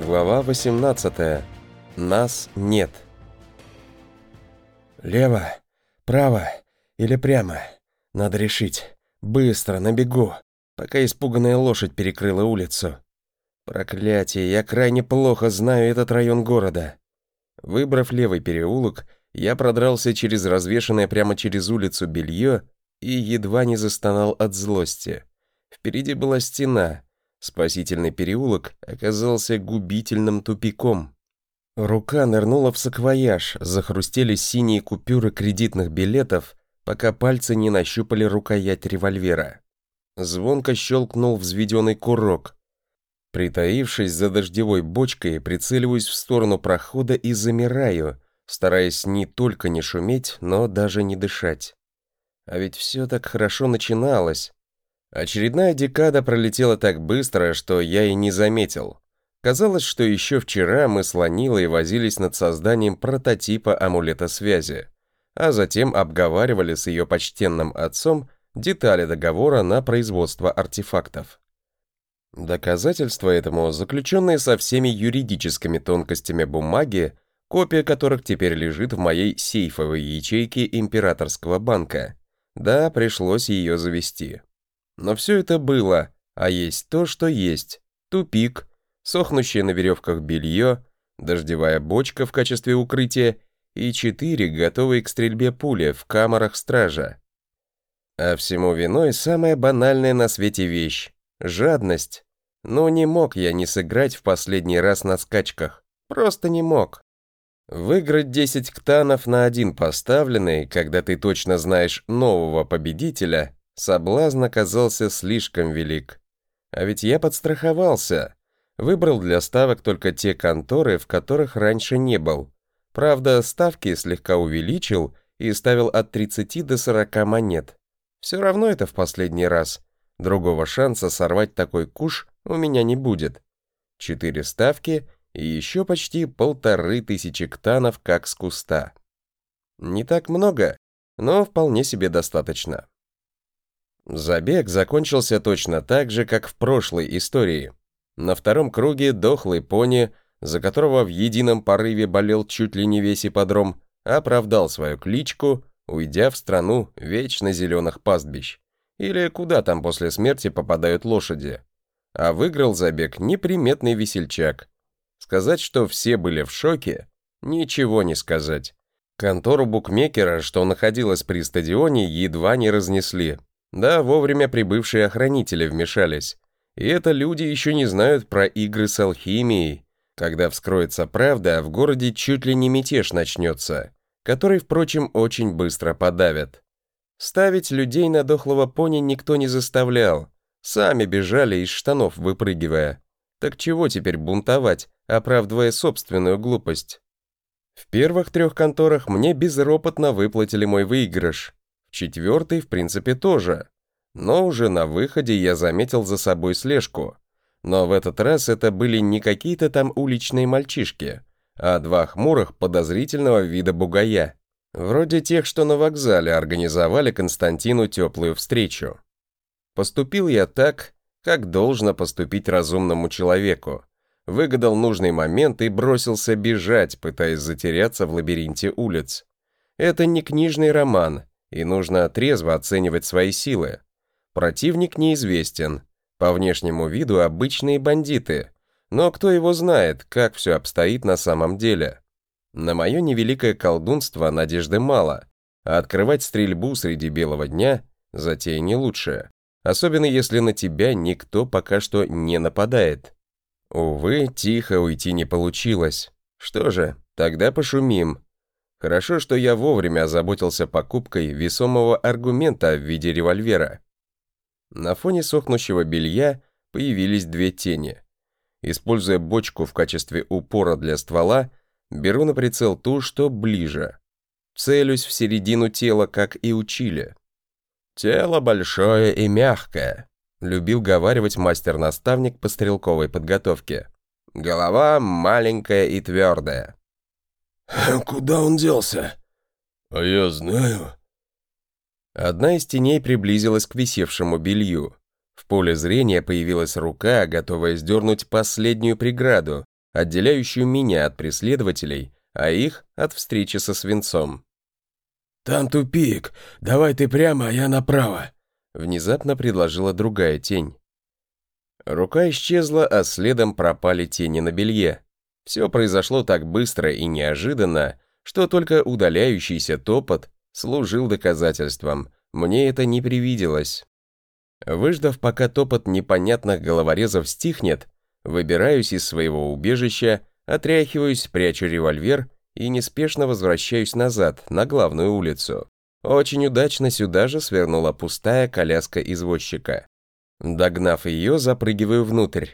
Глава 18. Нас нет. Лево, право или прямо? Надо решить. Быстро, на бегу, пока испуганная лошадь перекрыла улицу. Проклятие, я крайне плохо знаю этот район города. Выбрав левый переулок, я продрался через развешанное прямо через улицу белье и едва не застонал от злости. Впереди была стена. Спасительный переулок оказался губительным тупиком. Рука нырнула в саквояж, захрустели синие купюры кредитных билетов, пока пальцы не нащупали рукоять револьвера. Звонко щелкнул взведенный курок. Притаившись за дождевой бочкой, прицеливаюсь в сторону прохода и замираю, стараясь не только не шуметь, но даже не дышать. А ведь все так хорошо начиналось. Очередная декада пролетела так быстро, что я и не заметил. Казалось, что еще вчера мы с Ланилой возились над созданием прототипа амулета связи, а затем обговаривали с ее почтенным отцом детали договора на производство артефактов. Доказательства этому заключенные со всеми юридическими тонкостями бумаги, копия которых теперь лежит в моей сейфовой ячейке императорского банка. Да, пришлось ее завести. Но все это было, а есть то, что есть. Тупик, сохнущее на веревках белье, дождевая бочка в качестве укрытия и четыре готовые к стрельбе пули в камерах стража. А всему виной самая банальная на свете вещь — жадность. Но не мог я не сыграть в последний раз на скачках. Просто не мог. Выиграть 10 ктанов на один поставленный, когда ты точно знаешь нового победителя, соблазн оказался слишком велик. А ведь я подстраховался. Выбрал для ставок только те конторы, в которых раньше не был. Правда, ставки слегка увеличил и ставил от 30 до 40 монет. Все равно это в последний раз. Другого шанса сорвать такой куш у меня не будет. Четыре ставки и еще почти полторы тысячи ктанов как с куста. Не так много, но вполне себе достаточно. Забег закончился точно так же, как в прошлой истории. На втором круге дохлый пони, за которого в едином порыве болел чуть ли не весь ипподром, оправдал свою кличку уйдя в страну вечно зеленых пастбищ. Или куда там после смерти попадают лошади. А выиграл забег неприметный весельчак. Сказать, что все были в шоке, ничего не сказать. Контору букмекера, что находилась при стадионе, едва не разнесли. Да, вовремя прибывшие охранители вмешались. И это люди еще не знают про игры с алхимией. Когда вскроется правда, в городе чуть ли не мятеж начнется который, впрочем, очень быстро подавят. Ставить людей на дохлого пони никто не заставлял. Сами бежали из штанов, выпрыгивая. Так чего теперь бунтовать, оправдывая собственную глупость? В первых трех конторах мне безропотно выплатили мой выигрыш. В четвертой, в принципе, тоже. Но уже на выходе я заметил за собой слежку. Но в этот раз это были не какие-то там уличные мальчишки, а два хмурых подозрительного вида бугая. Вроде тех, что на вокзале организовали Константину теплую встречу. Поступил я так, как должно поступить разумному человеку. Выгадал нужный момент и бросился бежать, пытаясь затеряться в лабиринте улиц. Это не книжный роман, и нужно трезво оценивать свои силы. Противник неизвестен. По внешнему виду обычные бандиты, но кто его знает, как все обстоит на самом деле? На мое невеликое колдунство надежды мало, а открывать стрельбу среди белого дня – затея не лучшая, особенно если на тебя никто пока что не нападает. Увы, тихо уйти не получилось. Что же, тогда пошумим. Хорошо, что я вовремя озаботился покупкой весомого аргумента в виде револьвера. На фоне сохнущего белья появились две тени. Используя бочку в качестве упора для ствола, беру на прицел ту, что ближе. Целюсь в середину тела, как и учили. «Тело большое и мягкое», — любил говаривать мастер-наставник по стрелковой подготовке. «Голова маленькая и твердая». «Куда он делся?» «А я знаю». Одна из теней приблизилась к висевшему белью. В поле зрения появилась рука, готовая сдернуть последнюю преграду, отделяющую меня от преследователей, а их от встречи со свинцом. «Там тупик. Давай ты прямо, а я направо», — внезапно предложила другая тень. Рука исчезла, а следом пропали тени на белье. Все произошло так быстро и неожиданно, что только удаляющийся топот служил доказательством. Мне это не привиделось. Выждав, пока топот непонятных головорезов стихнет, выбираюсь из своего убежища, отряхиваюсь, прячу револьвер и неспешно возвращаюсь назад, на главную улицу. Очень удачно сюда же свернула пустая коляска извозчика. Догнав ее, запрыгиваю внутрь.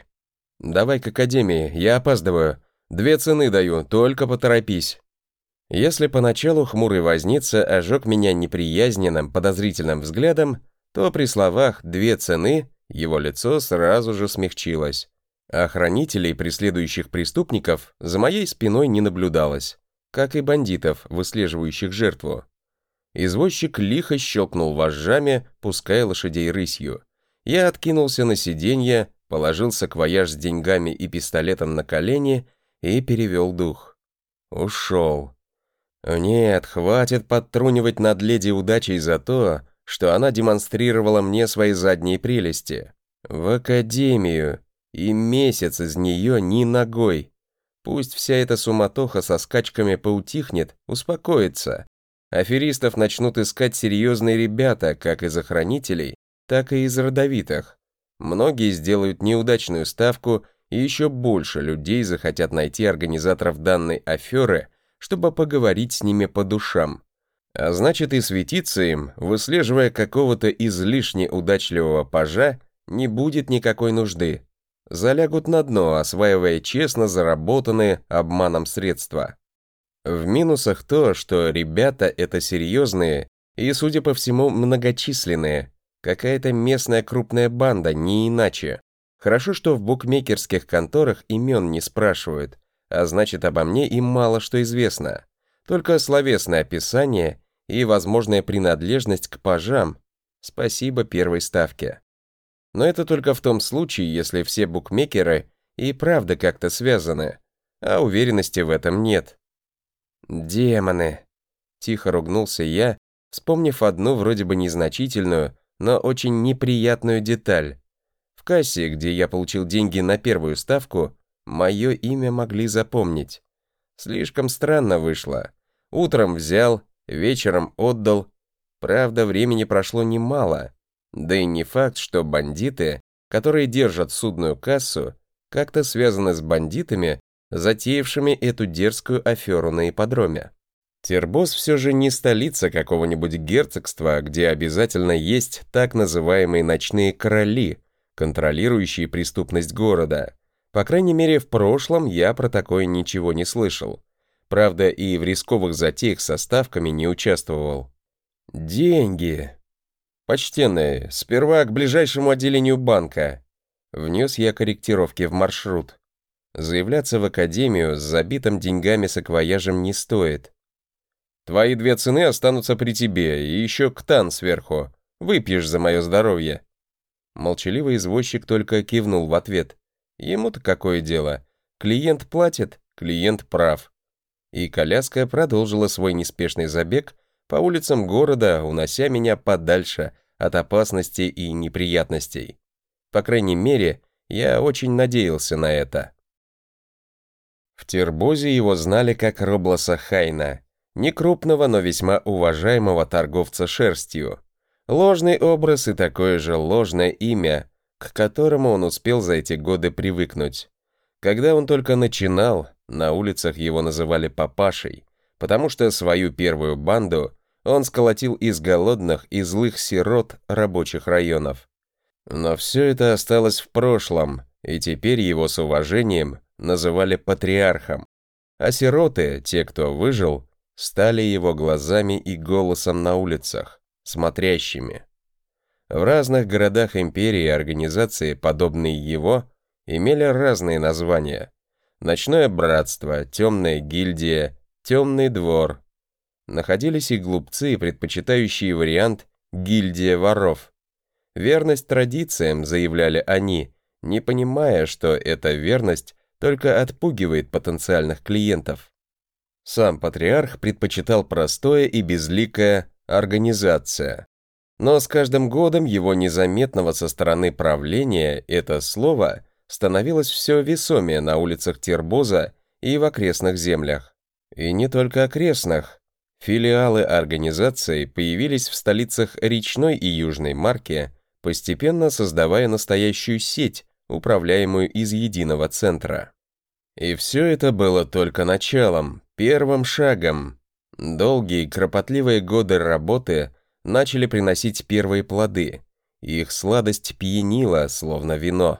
«Давай к академии, я опаздываю. Две цены даю, только поторопись». Если поначалу хмурый возница ожег меня неприязненным, подозрительным взглядом, то при словах «две цены» его лицо сразу же смягчилось. Охранителей, преследующих преступников, за моей спиной не наблюдалось, как и бандитов, выслеживающих жертву. Извозчик лихо щелкнул вожжами, пуская лошадей рысью. Я откинулся на сиденье, положил саквояж с деньгами и пистолетом на колени и перевел дух. Ушел. Нет, хватит подтрунивать над леди удачей за то, что она демонстрировала мне свои задние прелести. В академию. И месяц из нее ни ногой. Пусть вся эта суматоха со скачками поутихнет, успокоится. Аферистов начнут искать серьезные ребята, как из охранителей, так и из родовитых. Многие сделают неудачную ставку, и еще больше людей захотят найти организаторов данной аферы – чтобы поговорить с ними по душам. А значит и светиться им, выслеживая какого-то излишне удачливого пажа, не будет никакой нужды. Залягут на дно, осваивая честно заработанные обманом средства. В минусах то, что ребята это серьезные и, судя по всему, многочисленные. Какая-то местная крупная банда, не иначе. Хорошо, что в букмекерских конторах имен не спрашивают, а значит, обо мне им мало что известно. Только словесное описание и возможная принадлежность к пажам. Спасибо первой ставке. Но это только в том случае, если все букмекеры и правда как-то связаны, а уверенности в этом нет. «Демоны!» — тихо ругнулся я, вспомнив одну вроде бы незначительную, но очень неприятную деталь. Кассе, где я получил деньги на первую ставку, Мое имя могли запомнить. Слишком странно вышло. Утром взял, вечером отдал. Правда, времени прошло немало. Да и не факт, что бандиты, которые держат судную кассу, как-то связаны с бандитами, затеявшими эту дерзкую аферу на ипподроме. Тербос все же не столица какого-нибудь герцогства, где обязательно есть так называемые ночные короли, контролирующие преступность города. По крайней мере, в прошлом я про такое ничего не слышал. Правда, и в рисковых затеях со ставками не участвовал. Деньги. Почтенные, сперва к ближайшему отделению банка. Внес я корректировки в маршрут. Заявляться в академию с забитым деньгами саквояжем не стоит. Твои две цены останутся при тебе, и еще ктан сверху. Выпьешь за мое здоровье. Молчаливый извозчик только кивнул в ответ. Ему-то какое дело? Клиент платит, клиент прав. И коляска продолжила свой неспешный забег по улицам города, унося меня подальше от опасностей и неприятностей. По крайней мере, я очень надеялся на это. В Тербозе его знали как Роблоса Хайна, не крупного, но весьма уважаемого торговца шерстью. Ложный образ и такое же ложное имя, к которому он успел за эти годы привыкнуть. Когда он только начинал, на улицах его называли папашей, потому что свою первую банду он сколотил из голодных и злых сирот рабочих районов. Но все это осталось в прошлом, и теперь его с уважением называли патриархом. А сироты, те, кто выжил, стали его глазами и голосом на улицах, смотрящими. В разных городах империи организации, подобные его, имели разные названия. Ночное братство, темная гильдия, темный двор. Находились и глупцы, предпочитающие вариант «гильдия воров». Верность традициям, заявляли они, не понимая, что эта верность только отпугивает потенциальных клиентов. Сам патриарх предпочитал простое и безликое «организация». Но с каждым годом его незаметного со стороны правления это слово становилось все весомее на улицах Тербоза и в окрестных землях. И не только окрестных. Филиалы организации появились в столицах Речной и Южной Марки, постепенно создавая настоящую сеть, управляемую из единого центра. И все это было только началом, первым шагом. Долгие, кропотливые годы работы начали приносить первые плоды, их сладость пьянила, словно вино.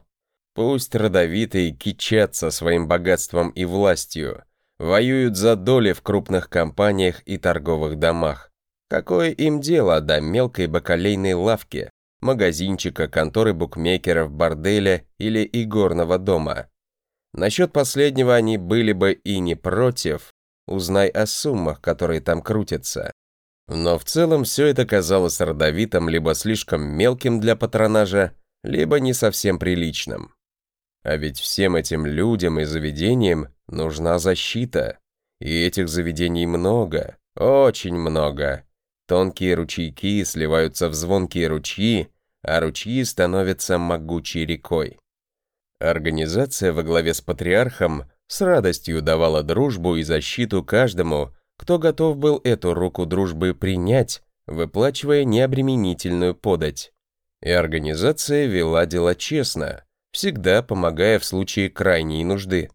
Пусть родовитые кичатся своим богатством и властью, воюют за доли в крупных компаниях и торговых домах. Какое им дело до мелкой бакалейной лавки, магазинчика, конторы букмекеров, борделя или игорного дома? Насчет последнего они были бы и не против, узнай о суммах, которые там крутятся. Но в целом все это казалось родовитым либо слишком мелким для патронажа, либо не совсем приличным. А ведь всем этим людям и заведениям нужна защита. И этих заведений много, очень много. Тонкие ручейки сливаются в звонкие ручьи, а ручьи становятся могучей рекой. Организация во главе с патриархом с радостью давала дружбу и защиту каждому, кто готов был эту руку дружбы принять, выплачивая необременительную подать. И организация вела дела честно, всегда помогая в случае крайней нужды.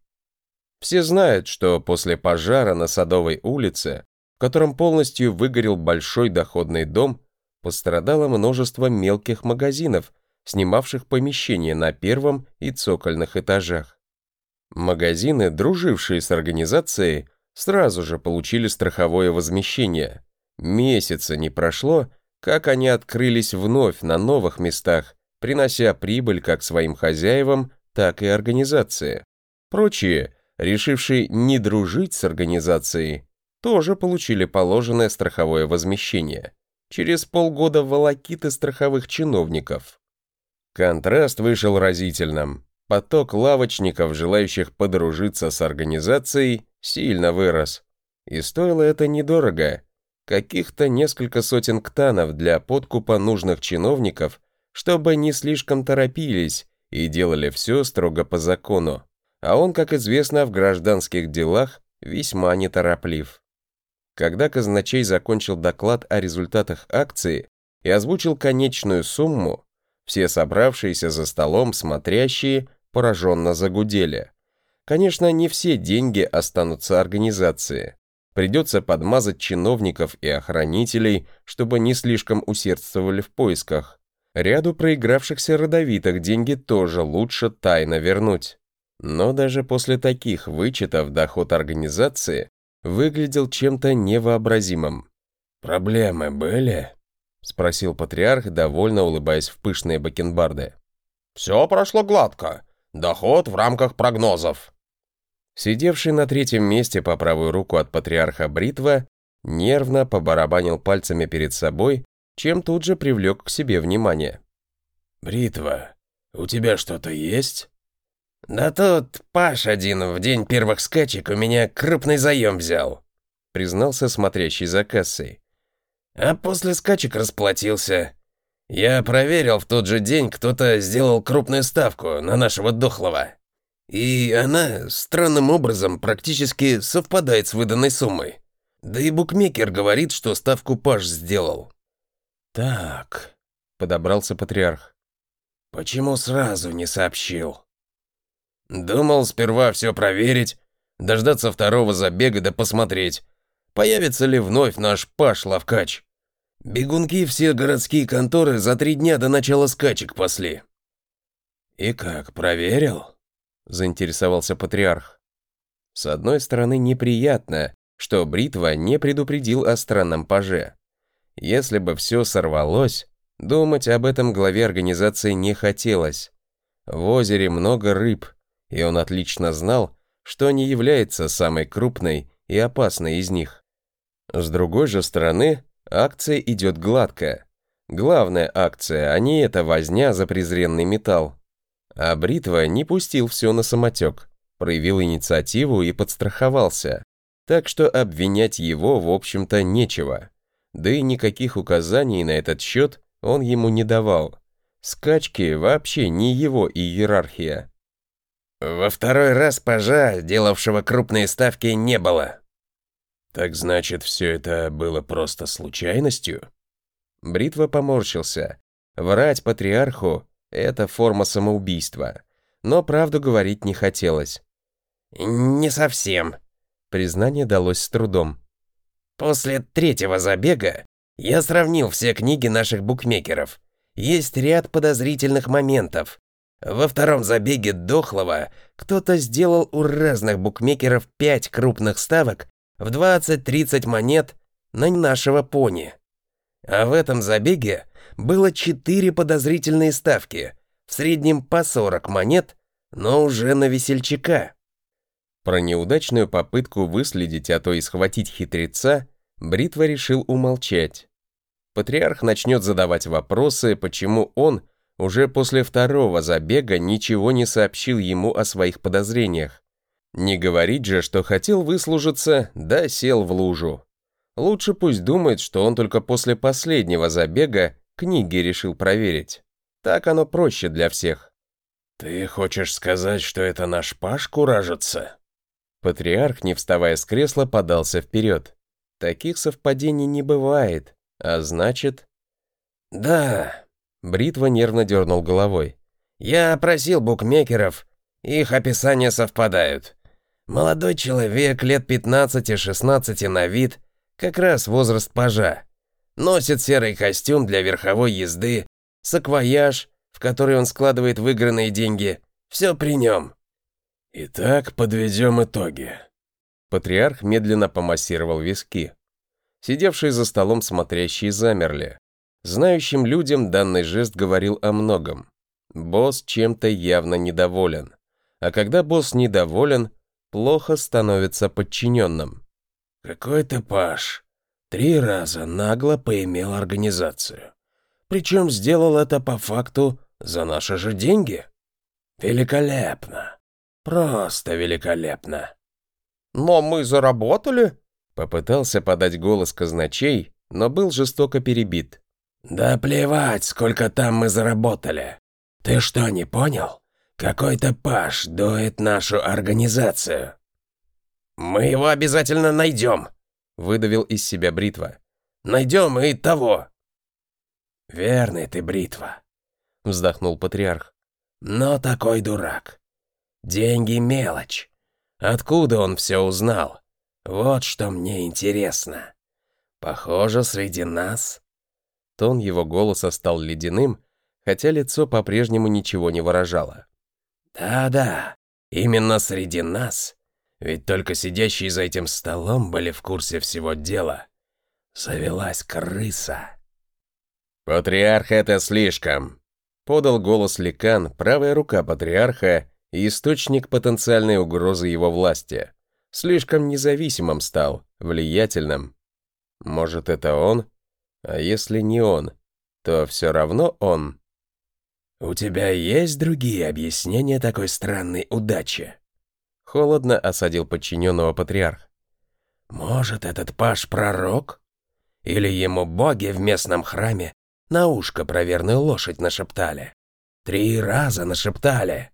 Все знают, что после пожара на Садовой улице, в котором полностью выгорел большой доходный дом, пострадало множество мелких магазинов – снимавших помещения на первом и цокольных этажах. Магазины, дружившие с организацией, сразу же получили страховое возмещение. Месяца не прошло, как они открылись вновь на новых местах, принося прибыль как своим хозяевам, так и организации. Прочие, решившие не дружить с организацией, тоже получили положенное страховое возмещение. Через полгода волокиты страховых чиновников. Контраст вышел разительным. Поток лавочников, желающих подружиться с организацией, сильно вырос. И стоило это недорого. Каких-то несколько сотен ктанов для подкупа нужных чиновников, чтобы не слишком торопились и делали все строго по закону. А он, как известно, в гражданских делах весьма нетороплив. Когда казначей закончил доклад о результатах акции и озвучил конечную сумму, все собравшиеся за столом смотрящие пораженно загудели. Конечно, не все деньги останутся организации. Придется подмазать чиновников и охранителей, чтобы не слишком усердствовали в поисках. Ряду проигравшихся родовитых деньги тоже лучше тайно вернуть. Но даже после таких вычетов доход организации выглядел чем-то невообразимым. «Проблемы были?» — спросил патриарх, довольно улыбаясь в пышные бакенбарды. «Все прошло гладко. Доход в рамках прогнозов». Сидевший на третьем месте по правую руку от патриарха Бритва нервно побарабанил пальцами перед собой, чем тут же привлек к себе внимание. «Бритва, у тебя что-то есть?» «Да тут Паш один в день первых скачек у меня крупный заем взял», признался смотрящий за кассой. А после скачек расплатился. Я проверил в тот же день, кто-то сделал крупную ставку на нашего дохлого. И она странным образом практически совпадает с выданной суммой. Да и букмекер говорит, что ставку Паш сделал. «Так», — подобрался патриарх. «Почему сразу не сообщил?» «Думал сперва все проверить, дождаться второго забега да посмотреть, появится ли вновь наш Паш Лавкач. Бегунки все городские конторы за три дня до начала скачек пасли. «И как, проверил?» — заинтересовался патриарх. С одной стороны, неприятно, что Бритва не предупредил о странном паже. Если бы все сорвалось, думать об этом главе организации не хотелось. В озере много рыб, и он отлично знал, что не является самой крупной и опасной из них. С другой же стороны, Акция идет гладко. Главная акция, а не эта возня за презренный металл. А Бритва не пустил все на самотек. проявил инициативу и подстраховался, так что обвинять его, в общем-то, нечего. Да и никаких указаний на этот счет он ему не давал. Скачки вообще не его иерархия. Во второй раз пажа, делавшего крупные ставки, не было. Так значит, все это было просто случайностью? Бритва поморщился. Врать патриарху — это форма самоубийства. Но правду говорить не хотелось. «Не совсем», — признание далось с трудом. «После третьего забега я сравнил все книги наших букмекеров. Есть ряд подозрительных моментов. Во втором забеге Дохлого кто-то сделал у разных букмекеров пять крупных ставок в 20-30 монет на нашего пони. А в этом забеге было четыре подозрительные ставки, в среднем по 40 монет, но уже на весельчака. Про неудачную попытку выследить, а то и схватить хитреца, Бритва решил умолчать. Патриарх начнет задавать вопросы, почему он уже после второго забега ничего не сообщил ему о своих подозрениях. Не говорить же, что хотел выслужиться, да сел в лужу. Лучше пусть думает, что он только после последнего забега книги решил проверить. Так оно проще для всех. «Ты хочешь сказать, что это наш Паш куражится?» Патриарх, не вставая с кресла, подался вперед. Таких совпадений не бывает. А значит... Да, Бритва нервно дернул головой. Я просил букмекеров, их описания совпадают. Молодой человек, лет 15-16 на вид, как раз возраст пажа. Носит серый костюм для верховой езды, саквояж, в который он складывает выигранные деньги. Все при нем. Итак, подведем итоги. Патриарх медленно помассировал виски. Сидевшие за столом смотрящие замерли. Знающим людям данный жест говорил о многом. Босс чем-то явно недоволен. А когда босс недоволен, плохо становится подчиненным. «Какой-то паш. Три раза нагло поимел организацию. Причем сделал это по факту за наши же деньги. Великолепно. Просто великолепно». «Но мы заработали?» Попытался подать голос казначей, но был жестоко перебит. «Да плевать, сколько там мы заработали. Ты что, не понял? Какой-то паш дует нашу организацию». «Мы его обязательно найдем», — выдавил из себя бритва. «Найдем и того». «Верный ты, бритва», — вздохнул патриарх. «Но такой дурак. Деньги — мелочь. Откуда он все узнал? Вот что мне интересно. Похоже, среди нас...» Тон его голоса стал ледяным, хотя лицо по-прежнему ничего не выражало. «Да-да, именно среди нас. Ведь только сидящие за этим столом были в курсе всего дела. Завелась крыса». «Патриарх — это слишком», — подал голос Ликан, правая рука патриарха и источник потенциальной угрозы его власти слишком независимым стал, влиятельным. Может, это он? А если не он, то все равно он. «У тебя есть другие объяснения такой странной удачи?» Холодно осадил подчиненного патриарх. «Может, этот паш пророк? Или ему боги в местном храме на ушко про лошадь нашептали? Три раза нашептали.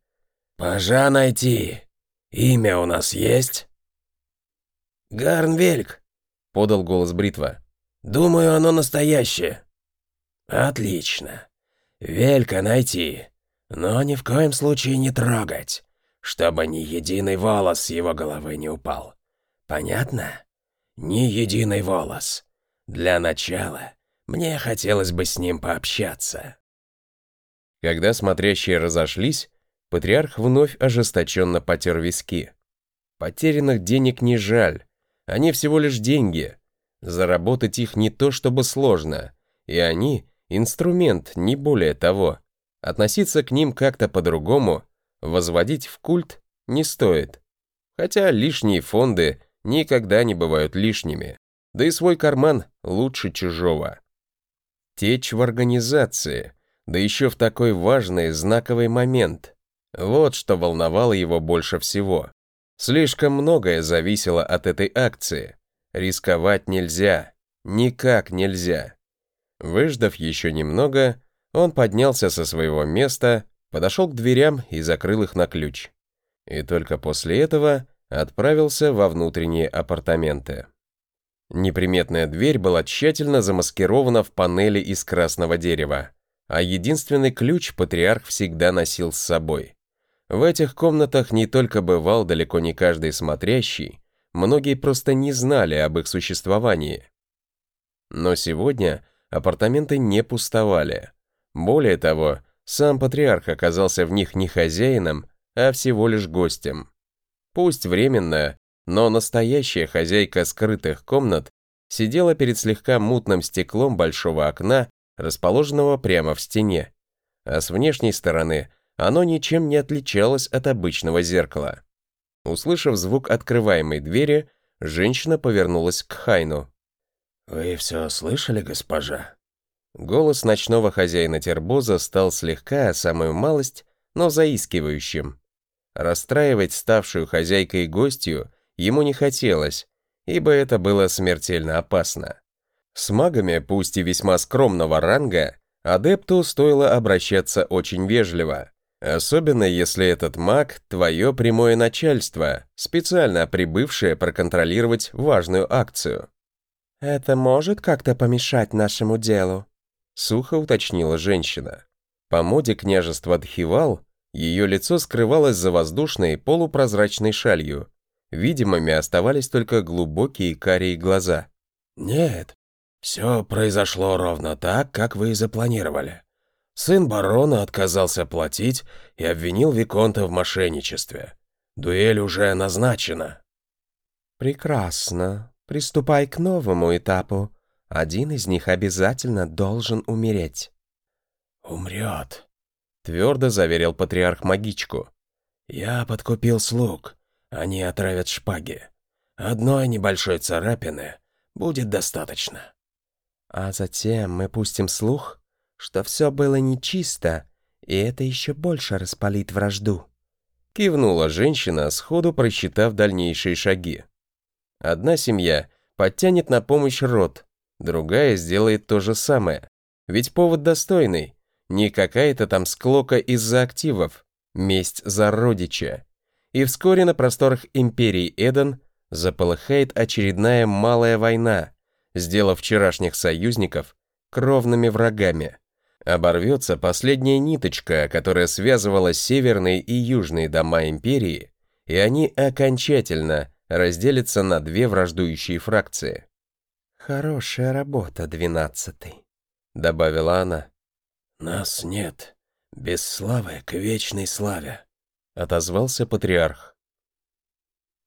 Пажа найти. Имя у нас есть?» «Гарнвельк», — подал голос Бритва. «Думаю, оно настоящее». «Отлично. Велька найти, но ни в коем случае не трогать, чтобы ни единый волос с его головы не упал. Понятно? Ни единый волос. Для начала мне хотелось бы с ним пообщаться». Когда смотрящие разошлись, патриарх вновь ожесточенно потер виски. Потерянных денег не жаль, они всего лишь деньги. Заработать их не то чтобы сложно, и они – инструмент, не более того. Относиться к ним как-то по-другому, возводить в культ не стоит. Хотя лишние фонды никогда не бывают лишними, да и свой карман лучше чужого. Течь в организации, да еще в такой важный знаковый момент. Вот что волновало его больше всего. Слишком многое зависело от этой акции. Рисковать нельзя. Никак нельзя. Выждав еще немного, он поднялся со своего места, подошел к дверям и закрыл их на ключ. И только после этого отправился во внутренние апартаменты. Неприметная дверь была тщательно замаскирована в панели из красного дерева, а единственный ключ патриарх всегда носил с собой. В этих комнатах не только бывал далеко не каждый смотрящий, многие просто не знали об их существовании. Но сегодня апартаменты не пустовали. Более того, сам патриарх оказался в них не хозяином, а всего лишь гостем. Пусть временно, но настоящая хозяйка скрытых комнат сидела перед слегка мутным стеклом большого окна, расположенного прямо в стене, а с внешней стороны оно ничем не отличалось от обычного зеркала. Услышав звук открываемой двери, женщина повернулась к Хайну. «Вы все слышали, госпожа?» Голос ночного хозяина тербоза стал слегка, самую малость, но заискивающим. Расстраивать ставшую хозяйкой гостью ему не хотелось, ибо это было смертельно опасно. С магами, пусть и весьма скромного ранга, адепту стоило обращаться очень вежливо, особенно если этот маг – твое прямое начальство, специально прибывшее проконтролировать важную акцию. «Это может как-то помешать нашему делу?» – сухо уточнила женщина. По моде княжества Дхивал ее лицо скрывалось за воздушной полупрозрачной шалью, Видимыми оставались только глубокие карие глаза. «Нет, все произошло ровно так, как вы и запланировали. Сын барона отказался платить и обвинил Виконта в мошенничестве. Дуэль уже назначена». «Прекрасно. Приступай к новому этапу. Один из них обязательно должен умереть». «Умрет», — твердо заверил патриарх магичку. «Я подкупил слуг. Они отравят шпаги. Одной небольшой царапины будет достаточно. А затем мы пустим слух, что все было нечисто, и это еще больше распалит вражду. Кивнула женщина, сходу просчитав дальнейшие шаги. Одна семья подтянет на помощь род, другая сделает то же самое. Ведь повод достойный. Не какая-то там склока из-за активов. Месть за родича и вскоре на просторах империи Эден заполыхает очередная малая война, сделав вчерашних союзников кровными врагами. Оборвется последняя ниточка, которая связывала северные и южные дома империи, и они окончательно разделятся на две враждующие фракции. «Хорошая работа, двенадцатый», — добавила она. «Нас нет. Без славы к вечной славе», отозвался патриарх.